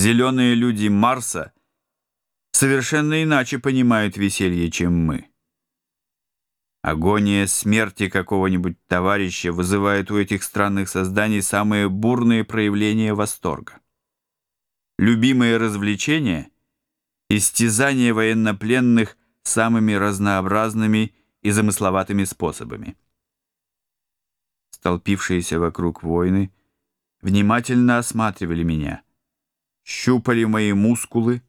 Зеленые люди Марса совершенно иначе понимают веселье, чем мы. Агония смерти какого-нибудь товарища вызывает у этих странных созданий самые бурные проявления восторга. Любимые развлечения — истязание военнопленных самыми разнообразными и замысловатыми способами. Столпившиеся вокруг войны внимательно осматривали меня — щупали мои мускулы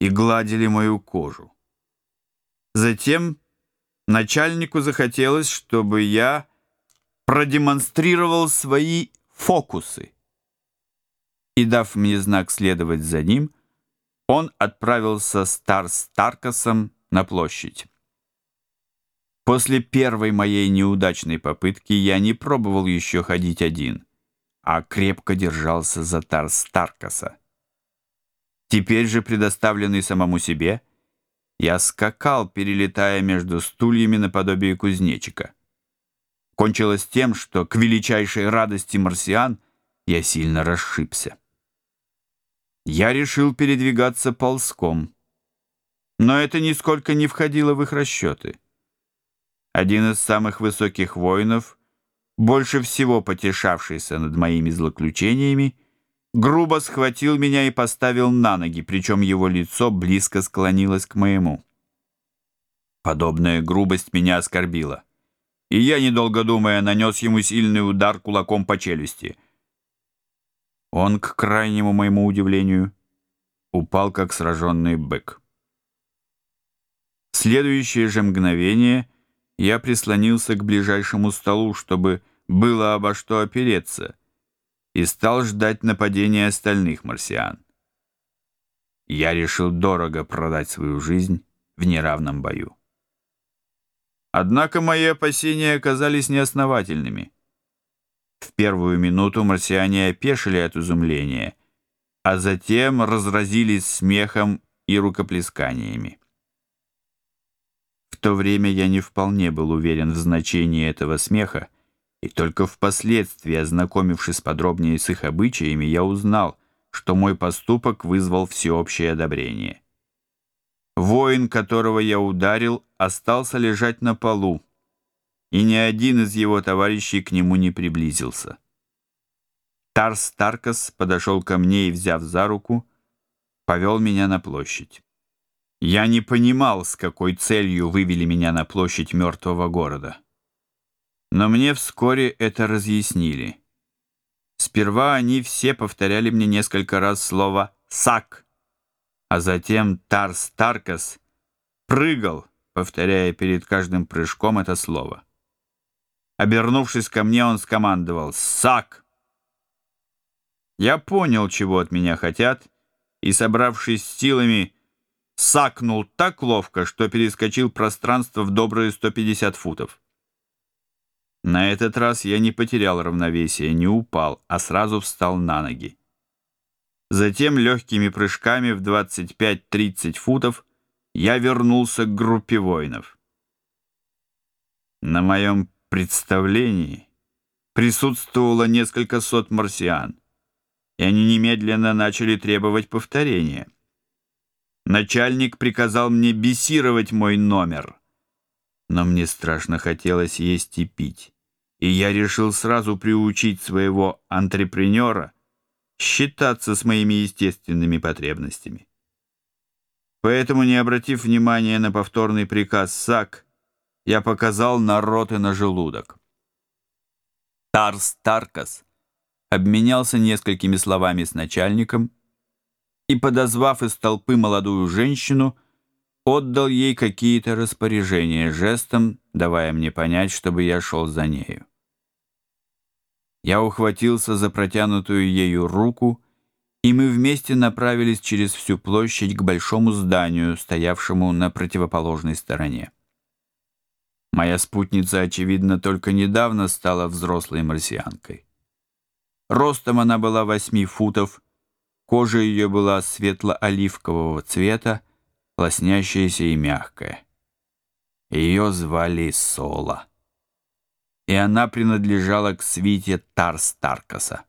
и гладили мою кожу. Затем начальнику захотелось, чтобы я продемонстрировал свои фокусы. И дав мне знак следовать за ним, он отправился с Тарс-Таркасом на площадь. После первой моей неудачной попытки я не пробовал еще ходить один, а крепко держался за Тарстаркаса. Таркаса. Теперь же, предоставленный самому себе, я скакал, перелетая между стульями наподобие кузнечика. Кончилось тем, что к величайшей радости марсиан я сильно расшибся. Я решил передвигаться ползком, но это нисколько не входило в их расчеты. Один из самых высоких воинов, больше всего потешавшийся над моими злоключениями, грубо схватил меня и поставил на ноги, причем его лицо близко склонилось к моему. Подобная грубость меня оскорбила, и я, недолго думая, нанес ему сильный удар кулаком по челюсти. Он, к крайнему моему удивлению, упал, как сраженный бык. В следующее же мгновение я прислонился к ближайшему столу, чтобы было обо что опереться — и стал ждать нападения остальных марсиан. Я решил дорого продать свою жизнь в неравном бою. Однако мои опасения оказались неосновательными. В первую минуту марсиане опешили от изумления, а затем разразились смехом и рукоплесканиями. В то время я не вполне был уверен в значении этого смеха, и только впоследствии, ознакомившись подробнее с их обычаями, я узнал, что мой поступок вызвал всеобщее одобрение. Воин, которого я ударил, остался лежать на полу, и ни один из его товарищей к нему не приблизился. Тарс Таркас подошел ко мне и, взяв за руку, повел меня на площадь. Я не понимал, с какой целью вывели меня на площадь мертвого города. Но мне вскоре это разъяснили. Сперва они все повторяли мне несколько раз слово «сак», а затем Тарс Таркас прыгал, повторяя перед каждым прыжком это слово. Обернувшись ко мне, он скомандовал «сак». Я понял, чего от меня хотят, и, собравшись с силами, сакнул так ловко, что перескочил пространство в добрые 150 футов. На этот раз я не потерял равновесия, не упал, а сразу встал на ноги. Затем легкими прыжками в 25-30 футов я вернулся к группе воинов. На моем представлении присутствовало несколько сот марсиан, и они немедленно начали требовать повторения. Начальник приказал мне бесировать мой номер, но мне страшно хотелось есть и пить и я решил сразу приучить своего антрепренера считаться с моими естественными потребностями. Поэтому, не обратив внимания на повторный приказ САК, я показал на рот и на желудок. Тарс Таркас обменялся несколькими словами с начальником и, подозвав из толпы молодую женщину, отдал ей какие-то распоряжения жестом, давая мне понять, чтобы я шел за нею. Я ухватился за протянутую ею руку, и мы вместе направились через всю площадь к большому зданию, стоявшему на противоположной стороне. Моя спутница, очевидно, только недавно стала взрослой марсианкой. Ростом она была восьми футов, кожа ее была светло-оливкового цвета, лоснящаяся и мягкая. Ее звали Сола и она принадлежала к свите Тарс-Таркаса.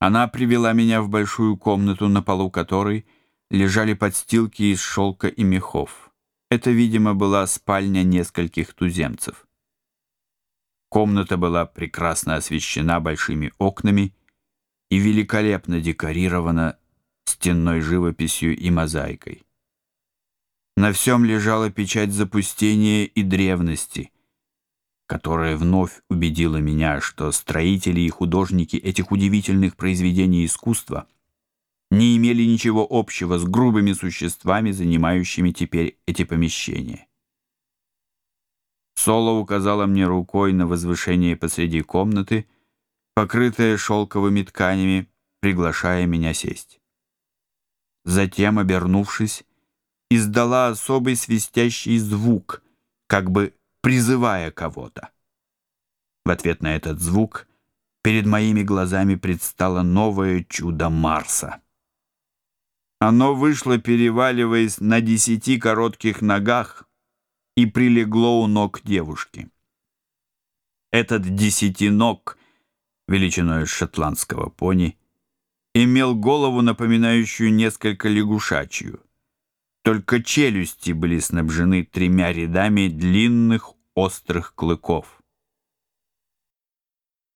Она привела меня в большую комнату, на полу которой лежали подстилки из шелка и мехов. Это, видимо, была спальня нескольких туземцев. Комната была прекрасно освещена большими окнами и великолепно декорирована стенной живописью и мозаикой. На всем лежала печать запустения и древности — которое вновь убедило меня, что строители и художники этих удивительных произведений искусства не имели ничего общего с грубыми существами, занимающими теперь эти помещения. Соло указала мне рукой на возвышение посреди комнаты, покрытое шелковыми тканями, приглашая меня сесть. Затем, обернувшись, издала особый свистящий звук, как бы призывая кого-то. В ответ на этот звук перед моими глазами предстало новое чудо Марса. Оно вышло, переваливаясь на десяти коротких ногах, и прилегло у ног девушки. Этот десятиног, величиной шотландского пони, имел голову, напоминающую несколько лягушачью. Только челюсти были снабжены тремя рядами длинных острых клыков.